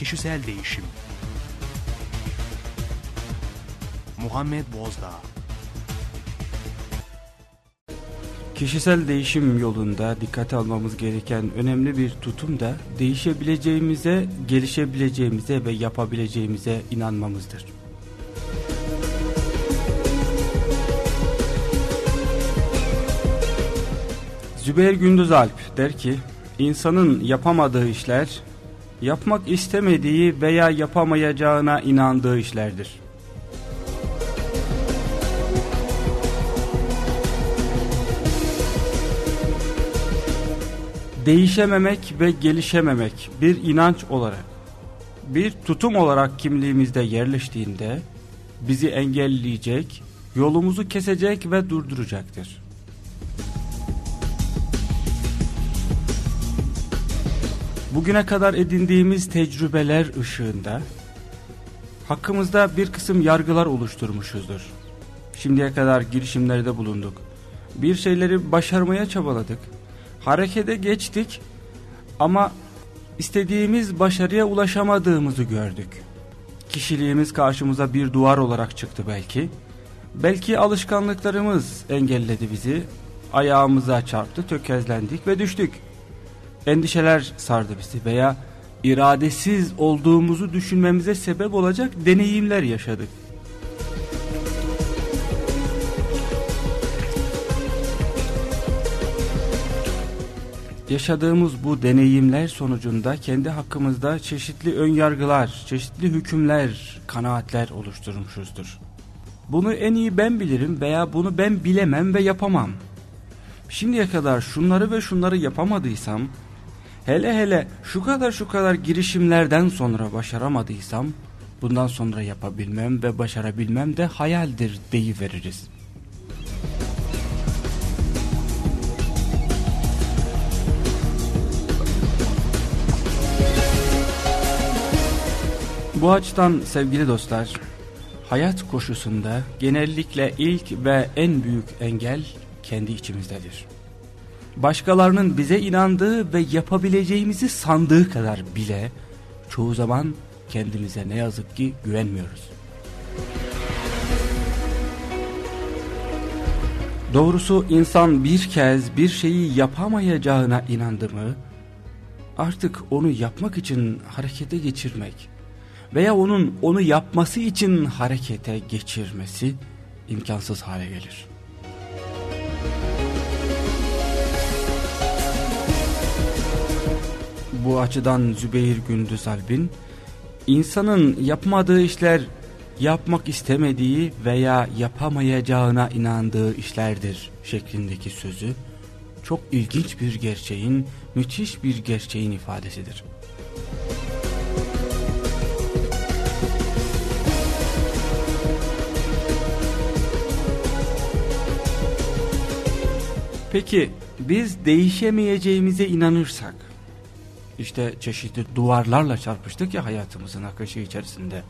Kişisel Değişim Muhammed Bozdağ Kişisel değişim yolunda dikkate almamız gereken önemli bir tutum da değişebileceğimize, gelişebileceğimize ve yapabileceğimize inanmamızdır. Zübeyir Gündüz Alp der ki, insanın yapamadığı işler, yapmak istemediği veya yapamayacağına inandığı işlerdir. Değişememek ve gelişememek bir inanç olarak, bir tutum olarak kimliğimizde yerleştiğinde, bizi engelleyecek, yolumuzu kesecek ve durduracaktır. Bugüne kadar edindiğimiz tecrübeler ışığında hakkımızda bir kısım yargılar oluşturmuşuzdur. Şimdiye kadar girişimlerde bulunduk. Bir şeyleri başarmaya çabaladık. Harekete geçtik ama istediğimiz başarıya ulaşamadığımızı gördük. Kişiliğimiz karşımıza bir duvar olarak çıktı belki. Belki alışkanlıklarımız engelledi bizi. Ayağımıza çarptı, tökezlendik ve düştük endişeler sardı bizi veya iradesiz olduğumuzu düşünmemize sebep olacak deneyimler yaşadık. Yaşadığımız bu deneyimler sonucunda kendi hakkımızda çeşitli önyargılar, çeşitli hükümler, kanaatler oluşturmuşuzdur. Bunu en iyi ben bilirim veya bunu ben bilemem ve yapamam. Şimdiye kadar şunları ve şunları yapamadıysam Hele hele şu kadar şu kadar girişimlerden sonra başaramadıysam bundan sonra yapabilmem ve başarabilmem de hayaldir deyiveririz. Bu açıdan sevgili dostlar, hayat koşusunda genellikle ilk ve en büyük engel kendi içimizdedir başkalarının bize inandığı ve yapabileceğimizi sandığı kadar bile çoğu zaman kendimize ne yazık ki güvenmiyoruz. Doğrusu insan bir kez bir şeyi yapamayacağına inandı mı artık onu yapmak için harekete geçirmek veya onun onu yapması için harekete geçirmesi imkansız hale gelir. Bu açıdan Zübeyir Gündüz Alp'in insanın yapmadığı işler yapmak istemediği veya yapamayacağına inandığı işlerdir şeklindeki sözü çok ilginç bir gerçeğin, müthiş bir gerçeğin ifadesidir. Peki biz değişemeyeceğimize inanırsak işte çeşitli duvarlarla çarpıştık ya hayatımızın akışı içerisinde.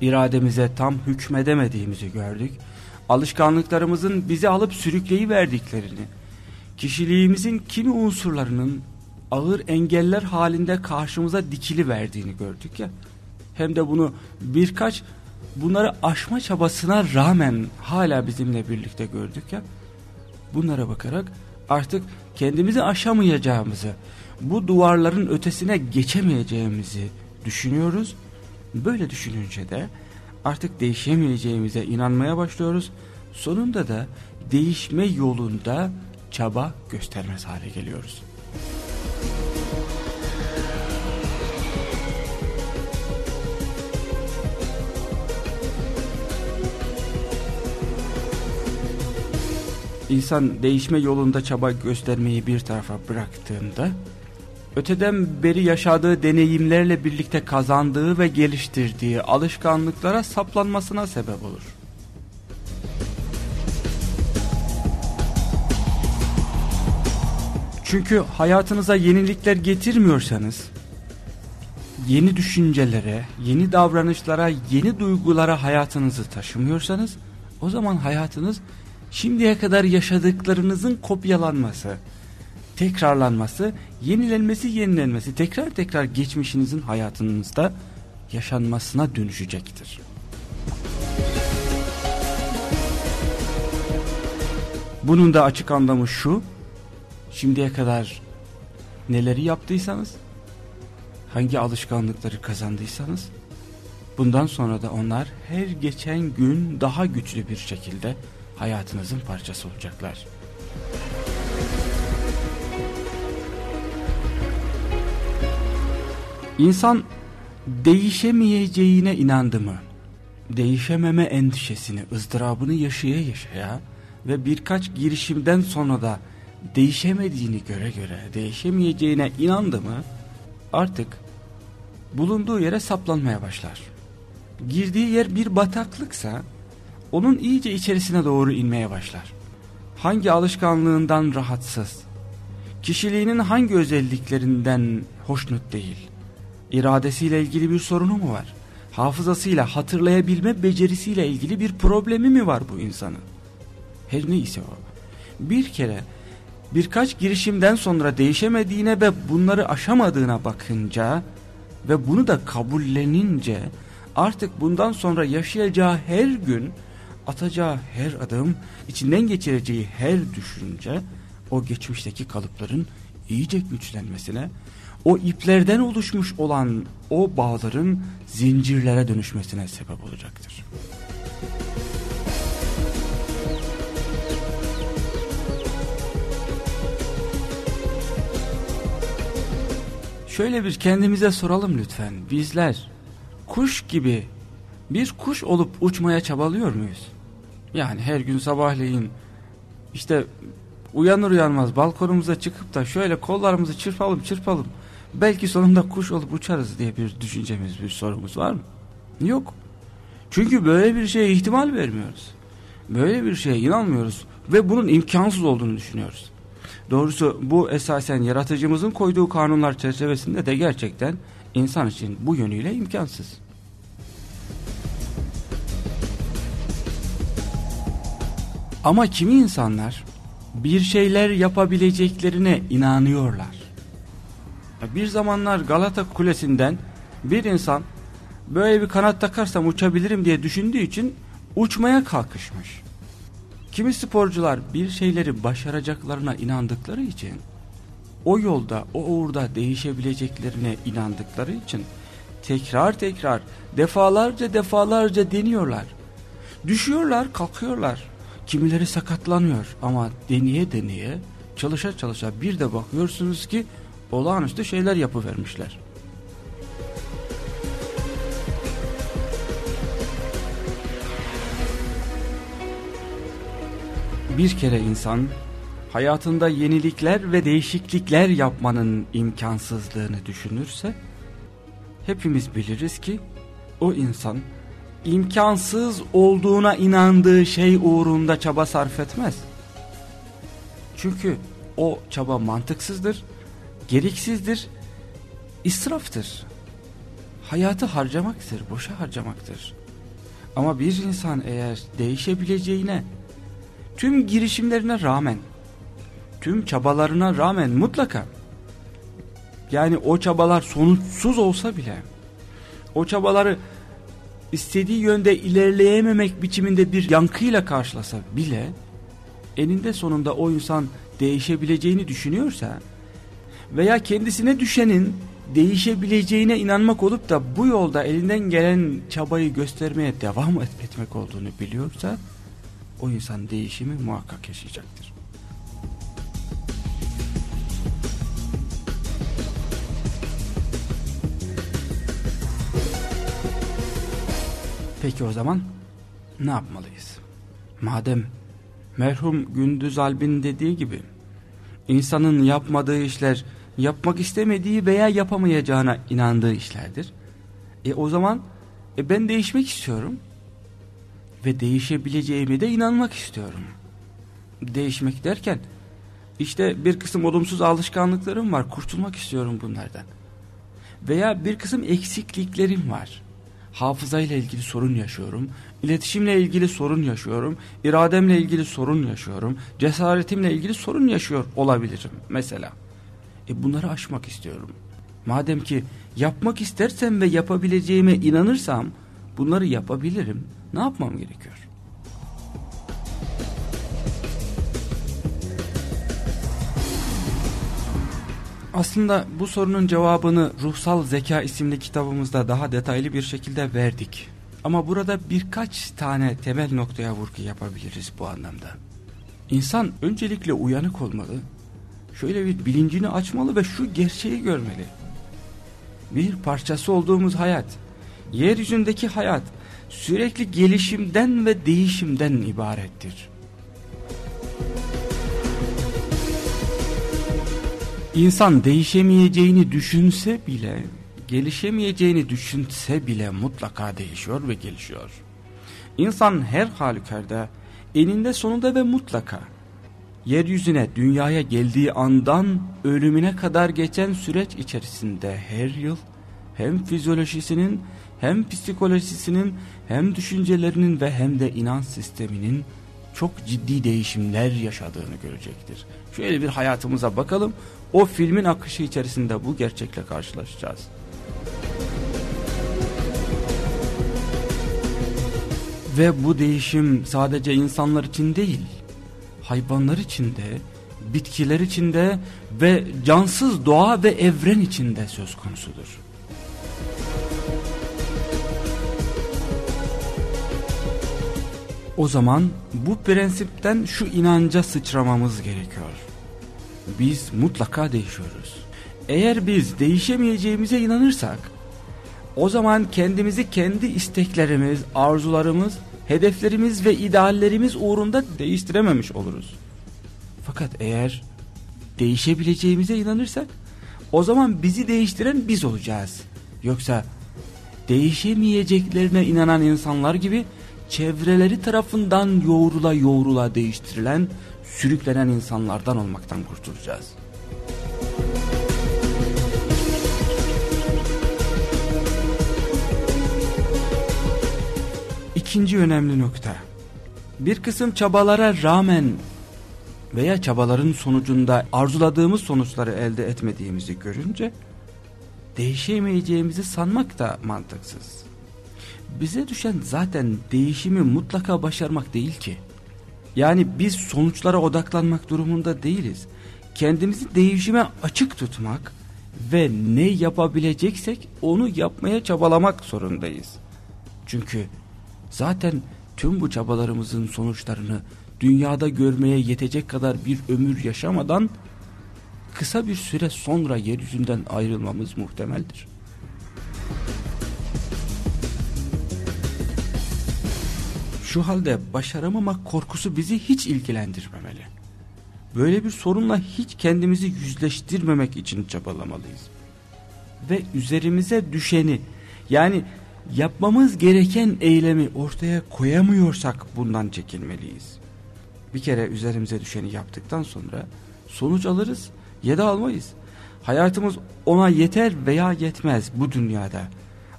İrademize tam hükmedemediğimizi gördük. Alışkanlıklarımızın bizi alıp sürükleyi verdiklerini, kişiliğimizin kimi unsurlarının ağır engeller halinde karşımıza dikili verdiğini gördük ya. Hem de bunu birkaç bunları aşma çabasına rağmen hala bizimle birlikte gördük ya. Bunlara bakarak artık kendimizi aşamayacağımızı, bu duvarların ötesine geçemeyeceğimizi düşünüyoruz. Böyle düşününce de artık değişemeyeceğimize inanmaya başlıyoruz. Sonunda da değişme yolunda çaba göstermez hale geliyoruz. İnsan değişme yolunda çaba göstermeyi bir tarafa bıraktığında öteden beri yaşadığı deneyimlerle birlikte kazandığı ve geliştirdiği alışkanlıklara saplanmasına sebep olur. Çünkü hayatınıza yenilikler getirmiyorsanız, yeni düşüncelere, yeni davranışlara, yeni duygulara hayatınızı taşımıyorsanız, o zaman hayatınız şimdiye kadar yaşadıklarınızın kopyalanması, tekrarlanması, yenilenmesi, yenilenmesi, tekrar tekrar geçmişinizin hayatınızda yaşanmasına dönüşecektir. Bunun da açık anlamı şu, şimdiye kadar neleri yaptıysanız, hangi alışkanlıkları kazandıysanız, bundan sonra da onlar her geçen gün daha güçlü bir şekilde hayatınızın parçası olacaklar. İnsan değişemeyeceğine inandı mı? Değişememe endişesini, ızdırabını yaşaya yaşaya ve birkaç girişimden sonra da değişemediğini göre göre değişemeyeceğine inandı mı artık bulunduğu yere saplanmaya başlar. Girdiği yer bir bataklıksa onun iyice içerisine doğru inmeye başlar. Hangi alışkanlığından rahatsız, kişiliğinin hangi özelliklerinden hoşnut değil, iradesiyle ilgili bir sorunu mu var? Hafızasıyla hatırlayabilme becerisiyle ilgili bir problemi mi var bu insanın? Her neyse o. Bir kere birkaç girişimden sonra değişemediğine ve bunları aşamadığına bakınca ve bunu da kabullenince artık bundan sonra yaşayacağı her gün atacağı her adım içinden geçireceği her düşünce o geçmişteki kalıpların iyice güçlenmesine o iplerden oluşmuş olan o bağların zincirlere dönüşmesine sebep olacaktır. Şöyle bir kendimize soralım lütfen. Bizler kuş gibi bir kuş olup uçmaya çabalıyor muyuz? Yani her gün sabahleyin işte uyanır uyanmaz balkonumuza çıkıp da şöyle kollarımızı çırpalım çırpalım. Belki sonunda kuş olup uçarız diye bir düşüncemiz bir sorumuz var mı? Yok. Çünkü böyle bir şeye ihtimal vermiyoruz. Böyle bir şeye inanmıyoruz ve bunun imkansız olduğunu düşünüyoruz. Doğrusu bu esasen yaratıcımızın koyduğu kanunlar çerçevesinde de gerçekten insan için bu yönüyle imkansız. Ama kimi insanlar bir şeyler yapabileceklerine inanıyorlar. Bir zamanlar Galata Kulesi'nden bir insan böyle bir kanat takarsam uçabilirim diye düşündüğü için uçmaya kalkışmış. Kimi sporcular bir şeyleri başaracaklarına inandıkları için o yolda o uğurda değişebileceklerine inandıkları için tekrar tekrar defalarca defalarca deniyorlar. Düşüyorlar kalkıyorlar. Kimileri sakatlanıyor ama deneye deneye çalışa çalışa bir de bakıyorsunuz ki olağanüstü şeyler yapıvermişler. Bir kere insan hayatında yenilikler ve değişiklikler yapmanın imkansızlığını düşünürse hepimiz biliriz ki o insan imkansız olduğuna inandığı şey uğrunda çaba sarf etmez. Çünkü o çaba mantıksızdır, gereksizdir, israftır. Hayatı harcamaktır, boşa harcamaktır. Ama bir insan eğer değişebileceğine, tüm girişimlerine rağmen, tüm çabalarına rağmen mutlaka, yani o çabalar sonuçsuz olsa bile, o çabaları istediği yönde ilerleyememek biçiminde bir yankıyla karşılasa bile eninde sonunda o insan değişebileceğini düşünüyorsa veya kendisine düşenin değişebileceğine inanmak olup da bu yolda elinden gelen çabayı göstermeye devam etmek olduğunu biliyorsa o insan değişimi muhakkak yaşayacaktır. Peki o zaman ne yapmalıyız? Madem merhum Gündüz Alp'in dediği gibi insanın yapmadığı işler yapmak istemediği veya yapamayacağına inandığı işlerdir. E o zaman e ben değişmek istiyorum ve değişebileceğime de inanmak istiyorum. Değişmek derken işte bir kısım olumsuz alışkanlıklarım var kurtulmak istiyorum bunlardan. Veya bir kısım eksikliklerim var hafızayla ilgili sorun yaşıyorum. İletişimle ilgili sorun yaşıyorum, irademle ilgili sorun yaşıyorum, cesaretimle ilgili sorun yaşıyor olabilirim mesela. E bunları aşmak istiyorum. Madem ki yapmak istersem ve yapabileceğime inanırsam bunları yapabilirim. Ne yapmam gerekiyor? Aslında bu sorunun cevabını Ruhsal Zeka isimli kitabımızda daha detaylı bir şekilde verdik. Ama burada birkaç tane temel noktaya vurgu yapabiliriz bu anlamda. İnsan öncelikle uyanık olmalı, şöyle bir bilincini açmalı ve şu gerçeği görmeli. Bir parçası olduğumuz hayat, yeryüzündeki hayat sürekli gelişimden ve değişimden ibarettir. İnsan değişemeyeceğini düşünse bile, gelişemeyeceğini düşünse bile mutlaka değişiyor ve gelişiyor. İnsan her halükarda eninde sonunda ve mutlaka yeryüzüne dünyaya geldiği andan ölümüne kadar geçen süreç içerisinde her yıl hem fizyolojisinin hem psikolojisinin hem düşüncelerinin ve hem de inanç sisteminin çok ciddi değişimler yaşadığını görecektir. Şöyle bir hayatımıza bakalım. O filmin akışı içerisinde bu gerçekle karşılaşacağız. Ve bu değişim sadece insanlar için değil, hayvanlar için de, bitkiler için de ve cansız doğa ve evren için de söz konusudur. O zaman bu prensipten şu inanca sıçramamız gerekiyor. Biz mutlaka değişiyoruz. Eğer biz değişemeyeceğimize inanırsak, o zaman kendimizi kendi isteklerimiz, arzularımız, hedeflerimiz ve ideallerimiz uğrunda değiştirememiş oluruz. Fakat eğer değişebileceğimize inanırsak, o zaman bizi değiştiren biz olacağız. Yoksa değişemeyeceklerine inanan insanlar gibi çevreleri tarafından yoğrula yoğrula değiştirilen, sürüklenen insanlardan olmaktan kurtulacağız. İkinci önemli nokta. Bir kısım çabalara rağmen veya çabaların sonucunda arzuladığımız sonuçları elde etmediğimizi görünce değişemeyeceğimizi sanmak da mantıksız. Bize düşen zaten değişimi mutlaka başarmak değil ki. Yani biz sonuçlara odaklanmak durumunda değiliz. Kendimizi değişime açık tutmak ve ne yapabileceksek onu yapmaya çabalamak zorundayız. Çünkü zaten tüm bu çabalarımızın sonuçlarını dünyada görmeye yetecek kadar bir ömür yaşamadan kısa bir süre sonra yeryüzünden ayrılmamız muhtemeldir. Şu halde başaramamak korkusu bizi hiç ilgilendirmemeli. Böyle bir sorunla hiç kendimizi yüzleştirmemek için çabalamalıyız. Ve üzerimize düşeni yani yapmamız gereken eylemi ortaya koyamıyorsak bundan çekinmeliyiz. Bir kere üzerimize düşeni yaptıktan sonra sonuç alırız ya da almayız. Hayatımız ona yeter veya yetmez bu dünyada.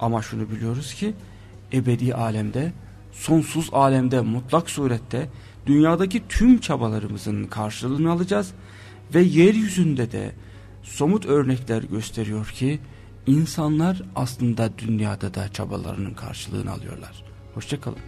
Ama şunu biliyoruz ki ebedi alemde sonsuz alemde mutlak surette dünyadaki tüm çabalarımızın karşılığını alacağız ve yeryüzünde de somut örnekler gösteriyor ki insanlar aslında dünyada da çabalarının karşılığını alıyorlar. Hoşçakalın.